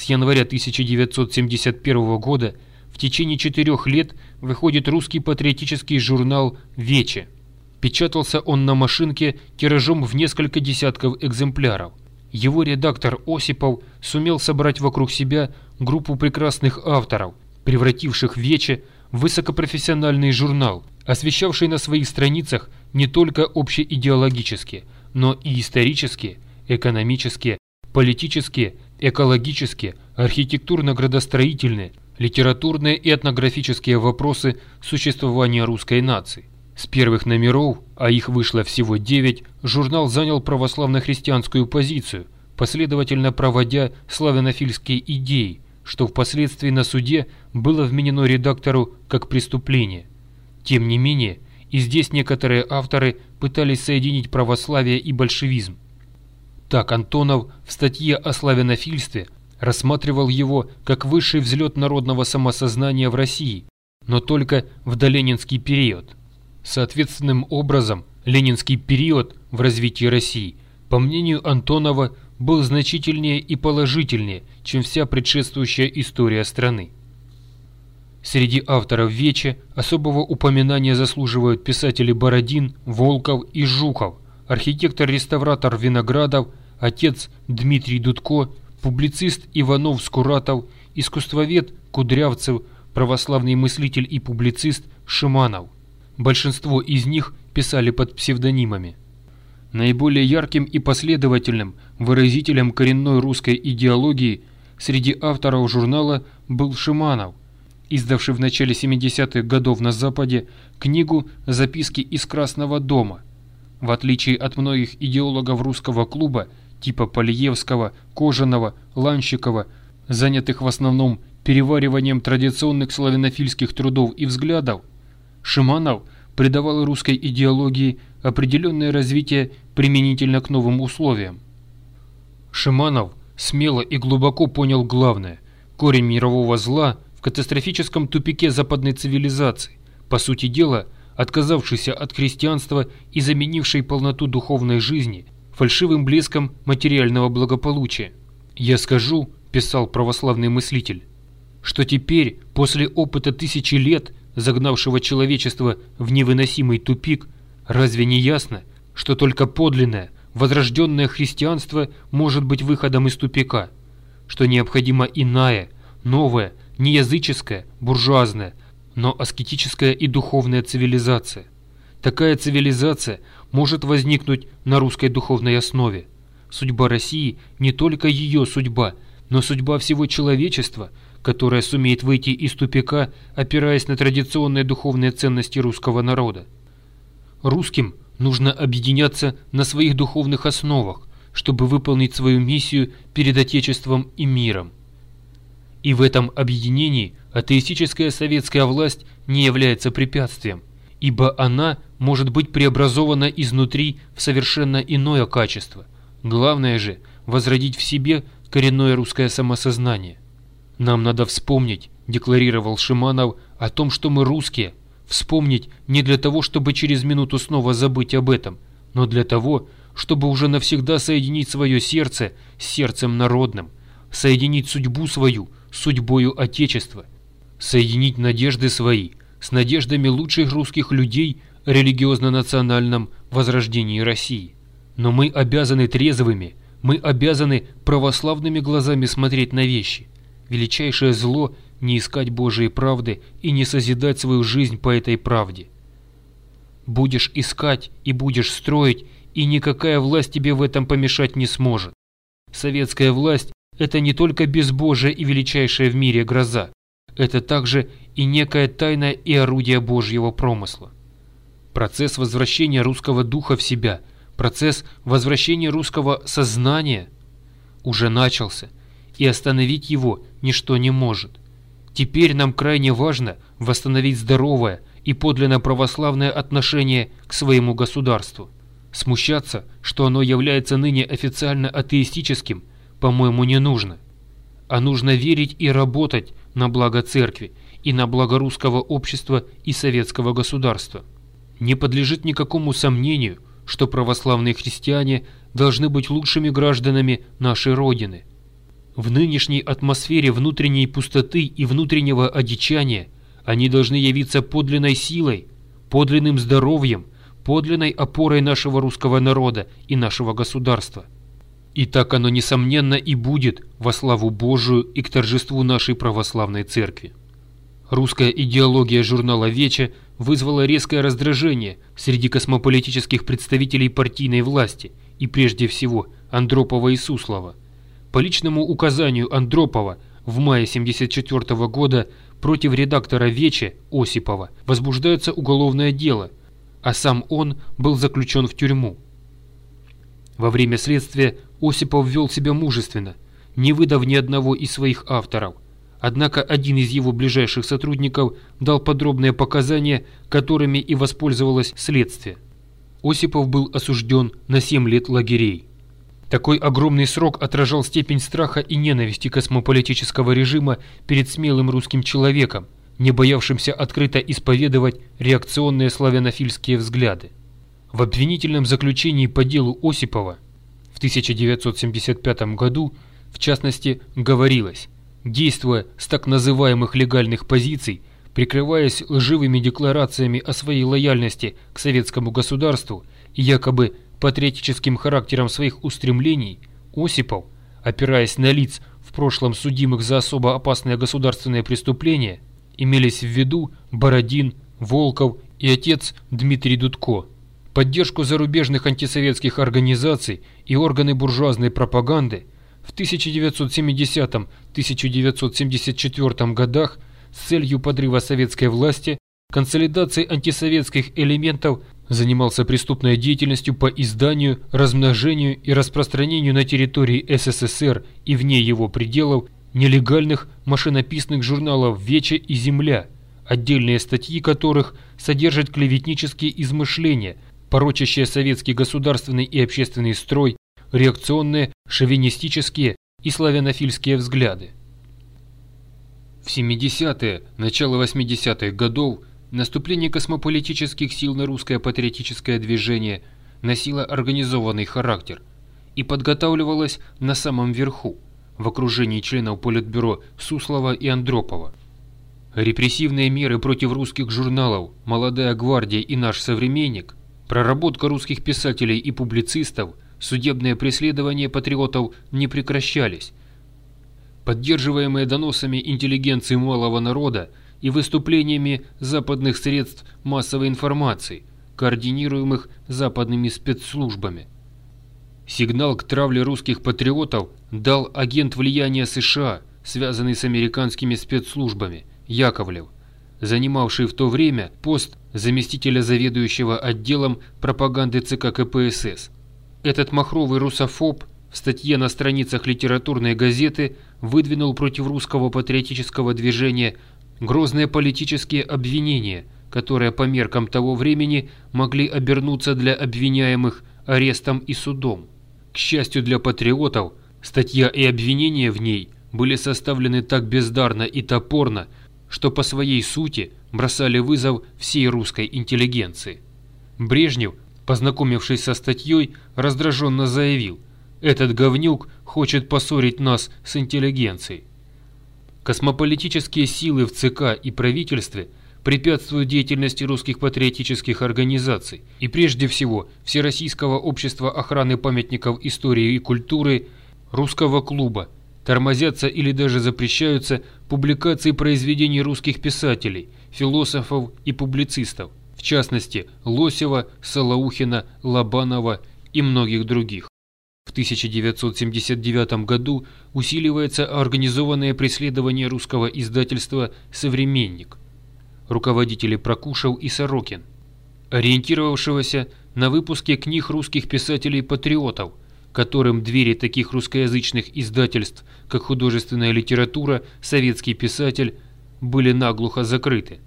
С января 1971 года в течение четырех лет выходит русский патриотический журнал «Вече». Печатался он на машинке тиражом в несколько десятков экземпляров. Его редактор Осипов сумел собрать вокруг себя группу прекрасных авторов, превративших Вече в высокопрофессиональный журнал, освещавший на своих страницах не только общеидеологические, но и исторические, экономические, политические, экологические, архитектурно-градостроительные, литературные и этнографические вопросы существования русской нации. С первых номеров, а их вышло всего 9, журнал занял православно-христианскую позицию, последовательно проводя славянофильские идеи, что впоследствии на суде было вменено редактору как преступление. Тем не менее, и здесь некоторые авторы пытались соединить православие и большевизм. Так Антонов в статье о славянофильстве рассматривал его как высший взлет народного самосознания в России, но только в доленинский период. Соответственным образом, ленинский период в развитии России, по мнению Антонова, был значительнее и положительнее, чем вся предшествующая история страны. Среди авторов Вече особого упоминания заслуживают писатели Бородин, Волков и Жуков, архитектор-реставратор Виноградов, отец Дмитрий Дудко, публицист Иванов Скуратов, искусствовед Кудрявцев, православный мыслитель и публицист Шиманов. Большинство из них писали под псевдонимами. Наиболее ярким и последовательным выразителем коренной русской идеологии среди авторов журнала был Шиманов, издавший в начале 70-х годов на Западе книгу «Записки из Красного дома». В отличие от многих идеологов русского клуба типа Полиевского, Кожаного, Ланщикова, занятых в основном перевариванием традиционных славянофильских трудов и взглядов, Шиманов придавал русской идеологии определенное развитие применительно к новым условиям. Шиманов смело и глубоко понял главное – корень мирового зла в катастрофическом тупике западной цивилизации, по сути дела, отказавшейся от христианства и заменившей полноту духовной жизни фальшивым блеском материального благополучия. «Я скажу», – писал православный мыслитель, – что теперь, после опыта тысячи лет, загнавшего человечество в невыносимый тупик, разве не ясно, что только подлинное, возрожденное христианство может быть выходом из тупика, что необходима иная, новая, не языческая, буржуазная, но аскетическая и духовная цивилизация. Такая цивилизация может возникнуть на русской духовной основе. Судьба России не только ее судьба, но судьба всего человечества, которое сумеет выйти из тупика, опираясь на традиционные духовные ценности русского народа. Русским нужно объединяться на своих духовных основах, чтобы выполнить свою миссию перед Отечеством и миром. И в этом объединении атеистическая советская власть не является препятствием, ибо она может быть преобразована изнутри в совершенно иное качество. Главное же – возродить в себе коренное русское самосознание. Нам надо вспомнить, декларировал Шиманов, о том, что мы русские – Вспомнить не для того, чтобы через минуту снова забыть об этом, но для того, чтобы уже навсегда соединить свое сердце с сердцем народным, соединить судьбу свою с судьбою Отечества, соединить надежды свои с надеждами лучших русских людей религиозно-национальном возрождении России. Но мы обязаны трезвыми, мы обязаны православными глазами смотреть на вещи. Величайшее зло не искать Божией правды и не созидать свою жизнь по этой правде. Будешь искать и будешь строить, и никакая власть тебе в этом помешать не сможет. Советская власть – это не только безбожие и величайшая в мире гроза, это также и некая тайна и орудие Божьего промысла. Процесс возвращения русского духа в себя, процесс возвращения русского сознания уже начался, и остановить его ничто не может. Теперь нам крайне важно восстановить здоровое и подлинно православное отношение к своему государству. Смущаться, что оно является ныне официально атеистическим, по-моему, не нужно. А нужно верить и работать на благо церкви и на благо русского общества и советского государства. Не подлежит никакому сомнению, что православные христиане должны быть лучшими гражданами нашей Родины. в нынешней атмосфере внутренней пустоты и внутреннего одичания они должны явиться подлинной силой, подлинным здоровьем, подлинной опорой нашего русского народа и нашего государства. И так оно, несомненно, и будет во славу Божию и к торжеству нашей православной церкви. Русская идеология журнала «Вече» вызвала резкое раздражение среди космополитических представителей партийной власти и прежде всего Андропова и Суслова. По личному указанию Андропова в мае 1974 года против редактора «Вече» Осипова возбуждается уголовное дело, а сам он был заключен в тюрьму. Во время следствия Осипов вел себя мужественно, не выдав ни одного из своих авторов. Однако один из его ближайших сотрудников дал подробные показания, которыми и воспользовалось следствие. Осипов был осужден на 7 лет лагерей. Такой огромный срок отражал степень страха и ненависти космополитического режима перед смелым русским человеком, не боявшимся открыто исповедовать реакционные славянофильские взгляды. В обвинительном заключении по делу Осипова – 1975 году, в частности, говорилось, действуя с так называемых легальных позиций, прикрываясь лживыми декларациями о своей лояльности к советскому государству и якобы патриотическим характером своих устремлений, Осипов, опираясь на лиц в прошлом судимых за особо опасное государственное преступление, имелись в виду Бородин, Волков и отец Дмитрий Дудко – поддержку зарубежных антисоветских организаций и органы буржуазной пропаганды в 1970-1974 годах с целью подрыва советской власти, консолидации антисоветских элементов занимался преступной деятельностью по изданию, размножению и распространению на территории СССР и вне его пределов нелегальных машинописных журналов «Вече» и «Земля», отдельные статьи которых содержат клеветнические измышления – порочащие советский государственный и общественный строй, реакционные, шовинистические и славянофильские взгляды. В 70-е, начало 80-х годов наступление космополитических сил на русское патриотическое движение носило организованный характер и подготавливалось на самом верху, в окружении членов Политбюро Суслова и Андропова. Репрессивные меры против русских журналов «Молодая гвардия» и «Наш современник» Проработка русских писателей и публицистов, судебные преследования патриотов не прекращались. Поддерживаемые доносами интеллигенции малого народа и выступлениями западных средств массовой информации, координируемых западными спецслужбами. Сигнал к травле русских патриотов дал агент влияния США, связанный с американскими спецслужбами, Яковлев – занимавший в то время пост заместителя заведующего отделом пропаганды ЦК КПСС. Этот махровый русофоб в статье на страницах литературной газеты выдвинул против русского патриотического движения грозные политические обвинения, которые по меркам того времени могли обернуться для обвиняемых арестом и судом. К счастью для патриотов, статья и обвинения в ней были составлены так бездарно и топорно, что по своей сути бросали вызов всей русской интеллигенции. Брежнев, познакомившись со статьей, раздраженно заявил «Этот говнюк хочет поссорить нас с интеллигенцией». Космополитические силы в ЦК и правительстве препятствуют деятельности русских патриотических организаций и прежде всего Всероссийского общества охраны памятников истории и культуры, Русского клуба, Тормозятся или даже запрещаются публикации произведений русских писателей, философов и публицистов, в частности Лосева, Солоухина, Лобанова и многих других. В 1979 году усиливается организованное преследование русского издательства «Современник», руководители Прокушев и Сорокин, ориентировавшегося на выпуске книг русских писателей-патриотов – которым двери таких русскоязычных издательств, как художественная литература, советский писатель, были наглухо закрыты.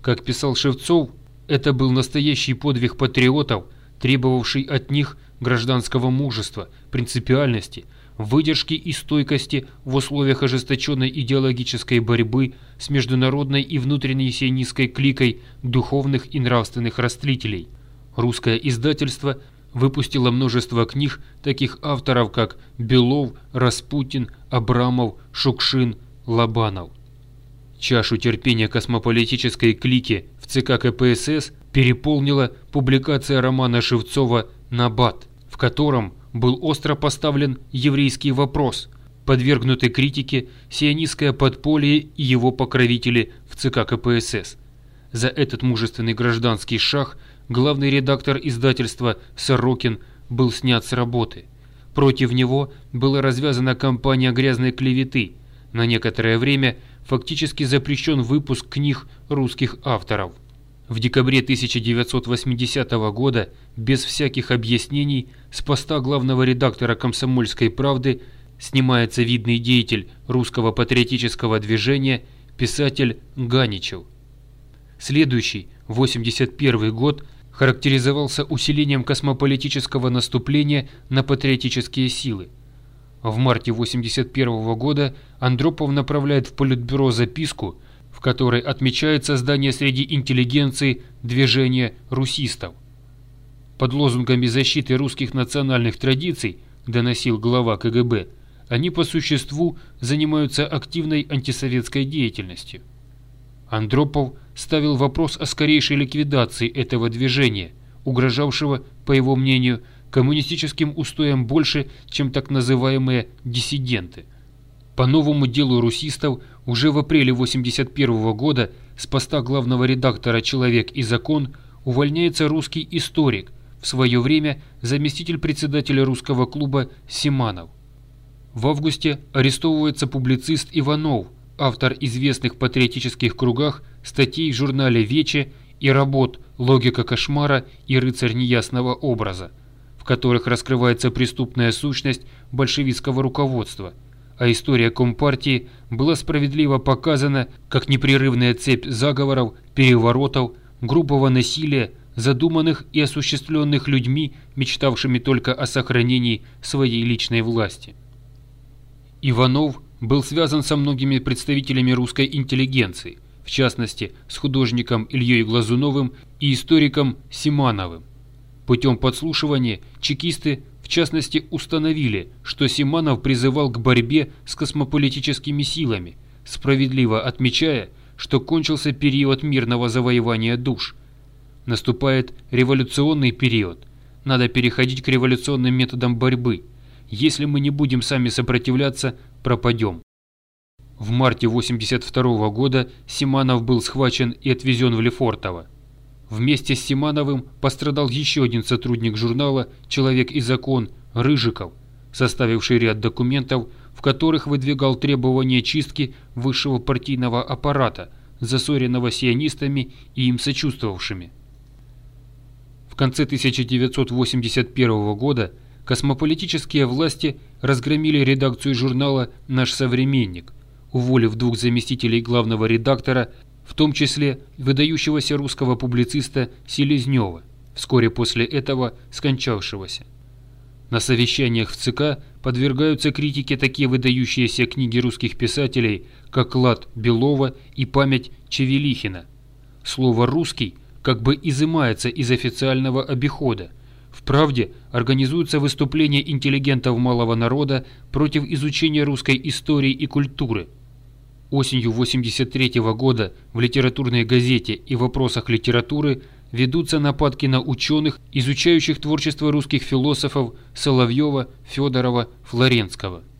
Как писал Шевцов, это был настоящий подвиг патриотов, требовавший от них гражданского мужества, принципиальности, выдержки и стойкости в условиях ожесточенной идеологической борьбы с международной и внутренней сионистской кликой духовных и нравственных растлителей. Русское издательство – выпустила множество книг таких авторов, как Белов, Распутин, Абрамов, Шукшин, Лобанов. Чашу терпения космополитической клики ЦК КПСС переполнила публикация романа Шевцова «Набат», в котором был остро поставлен еврейский вопрос, подвергнутый критике сионистское подполье и его покровители в ЦК КПСС. За этот мужественный гражданский шаг главный редактор издательства Сорокин был снят с работы. Против него была развязана кампания грязной клеветы. На некоторое время фактически запрещен выпуск книг русских авторов. В декабре 1980 года, без всяких объяснений, с поста главного редактора «Комсомольской правды» снимается видный деятель русского патриотического движения, писатель Ганичев. Следующий, 81 год, характеризовался усилением космополитического наступления на патриотические силы. В марте 81 года Андропов направляет в Политбюро записку, в которой отмечает создание среди интеллигенции движения русистов. Под лозунгами защиты русских национальных традиций, доносил глава КГБ, они по существу занимаются активной антисоветской деятельностью. Андропов ставил вопрос о скорейшей ликвидации этого движения, угрожавшего, по его мнению, коммунистическим устоям больше, чем так называемые «диссиденты». По новому делу русистов уже в апреле 1981 года с поста главного редактора «Человек и закон» увольняется русский историк, в свое время заместитель председателя русского клуба Симанов. В августе арестовывается публицист Иванов, автор известных в патриотических кругах статей в журнале «Вече» и работ «Логика кошмара» и «Рыцарь неясного образа», которых раскрывается преступная сущность большевистского руководства, а история Компартии была справедливо показана как непрерывная цепь заговоров, переворотов, грубого насилия, задуманных и осуществленных людьми, мечтавшими только о сохранении своей личной власти. Иванов был связан со многими представителями русской интеллигенции, в частности с художником Ильей Глазуновым и историком Симановым. Путем подслушивания чекисты в частности установили, что Симанов призывал к борьбе с космополитическими силами, справедливо отмечая, что кончился период мирного завоевания душ. Наступает революционный период. Надо переходить к революционным методам борьбы – если мы не будем сами сопротивляться, пропадем. В марте 82 года Симанов был схвачен и отвезен в Лефортово. Вместе с Симановым пострадал еще один сотрудник журнала «Человек и закон» Рыжиков, составивший ряд документов, в которых выдвигал требования чистки высшего партийного аппарата, засоренного сионистами и им сочувствовавшими. В конце 1981 года космополитические власти разгромили редакцию журнала «Наш современник», уволив двух заместителей главного редактора, в том числе выдающегося русского публициста Селезнева, вскоре после этого скончавшегося. На совещаниях в ЦК подвергаются критике такие выдающиеся книги русских писателей, как «Лад Белова» и «Память Чевелихина». Слово «русский» как бы изымается из официального обихода, в «Правде» организуются выступления интеллигентов малого народа против изучения русской истории и культуры. Осенью 83 -го года в литературной газете и вопросах литературы ведутся нападки на ученых, изучающих творчество русских философов Соловьева, Федорова, Флоренского –